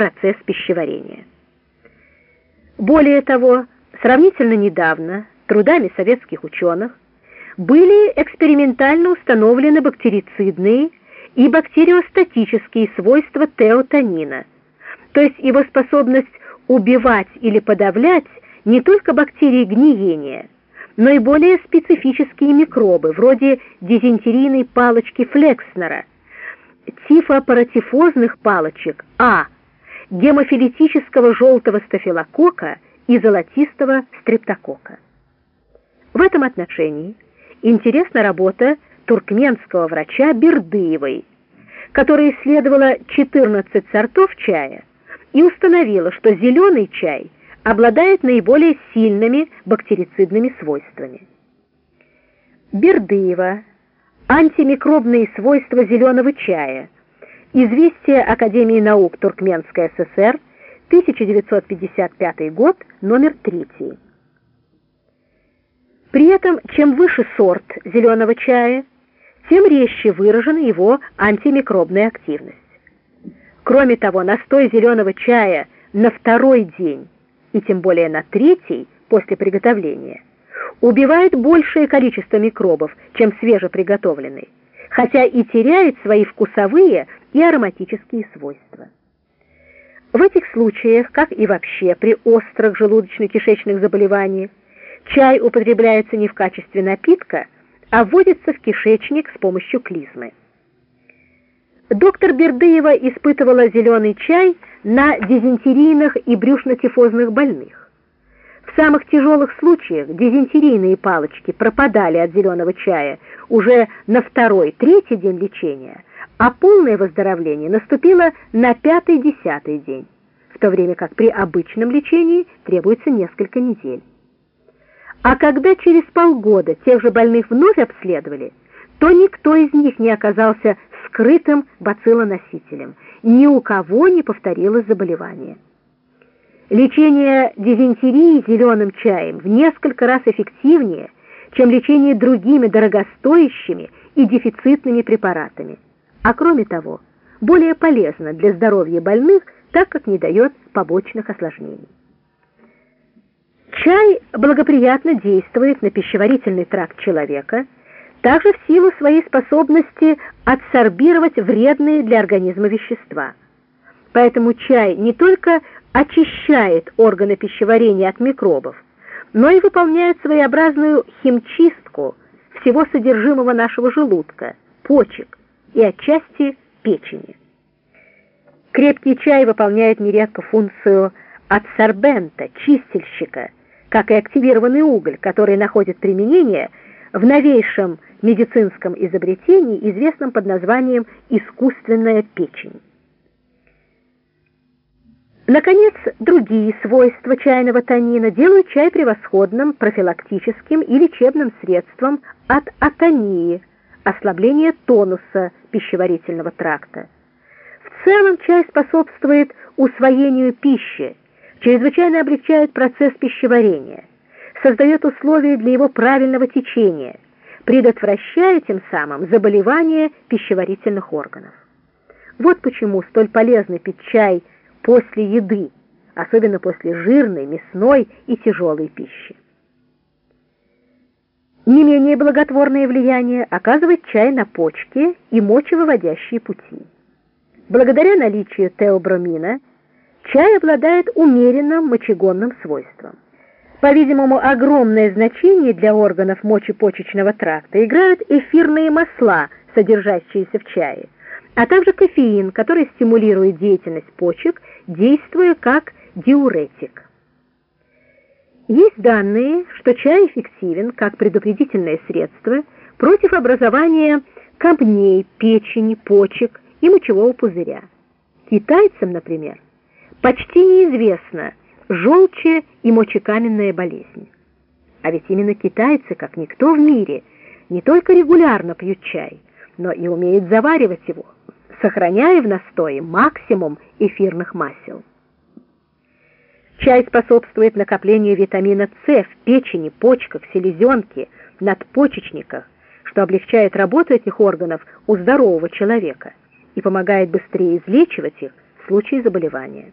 процесс пищеварения. Более того, сравнительно недавно трудами советских ученых были экспериментально установлены бактерицидные и бактериостатические свойства теотонина, то есть его способность убивать или подавлять не только бактерии гниения, но и более специфические микробы, вроде дизентерийной палочки Флекснера, тифопаратифозных палочек А, гемофилитического желтого стафилококка и золотистого стрептокока. В этом отношении интересна работа туркменского врача Бердыевой, которая исследовала 14 сортов чая и установила, что зеленый чай обладает наиболее сильными бактерицидными свойствами. Бердыева. Антимикробные свойства зеленого чая. Известие Академии наук Туркменской ССР, 1955 год, номер 3. При этом, чем выше сорт зеленого чая, тем резче выражена его антимикробная активность. Кроме того, настой зеленого чая на второй день и тем более на третий после приготовления убивает большее количество микробов, чем свежеприготовленный, хотя и теряет свои вкусовые и ароматические свойства. В этих случаях, как и вообще при острых желудочно-кишечных заболеваниях, чай употребляется не в качестве напитка, а вводится в кишечник с помощью клизмы. Доктор Бердыева испытывала зеленый чай на дизентерийных и брюшно-тифозных больных. В самых тяжелых случаях дизентерийные палочки пропадали от зеленого чая уже на второй-третий день лечения, а полное выздоровление наступило на пятый-десятый день, в то время как при обычном лечении требуется несколько недель. А когда через полгода тех же больных вновь обследовали, то никто из них не оказался скрытым бациллоносителем. Ни у кого не повторилось заболевание. Лечение дизентерии зеленым чаем в несколько раз эффективнее, чем лечение другими дорогостоящими и дефицитными препаратами. А кроме того, более полезно для здоровья больных, так как не дает побочных осложнений. Чай благоприятно действует на пищеварительный тракт человека, также в силу своей способности адсорбировать вредные для организма вещества. Поэтому чай не только очищает органы пищеварения от микробов, но и выполняет своеобразную химчистку всего содержимого нашего желудка, почек и отчасти печени. Крепкий чай выполняет нередко функцию адсорбента, чистильщика, как и активированный уголь, который находит применение в новейшем медицинском изобретении, известном под названием искусственная печень. Наконец, другие свойства чайного танина делают чай превосходным профилактическим и лечебным средством от атонии, ослабления тонуса пищеварительного тракта. В целом чай способствует усвоению пищи, чрезвычайно облегчает процесс пищеварения, создает условия для его правильного течения – предотвращая тем самым заболевания пищеварительных органов. Вот почему столь полезно пить чай после еды, особенно после жирной, мясной и тяжелой пищи. Не менее благотворное влияние оказывает чай на почки и мочевыводящие пути. Благодаря наличию теобромина чай обладает умеренным мочегонным свойством. По-видимому, огромное значение для органов мочепочечного тракта играют эфирные масла, содержащиеся в чае, а также кофеин, который стимулирует деятельность почек, действуя как диуретик. Есть данные, что чай эффективен как предупредительное средство против образования камней, печени, почек и мочевого пузыря. Китайцам, например, почти неизвестно, желчи и мочекаменная болезнь. А ведь именно китайцы, как никто в мире, не только регулярно пьют чай, но и умеют заваривать его, сохраняя в настое максимум эфирных масел. Чай способствует накоплению витамина С в печени, почках, селезенке, надпочечниках, что облегчает работу этих органов у здорового человека и помогает быстрее излечивать их случае заболевания.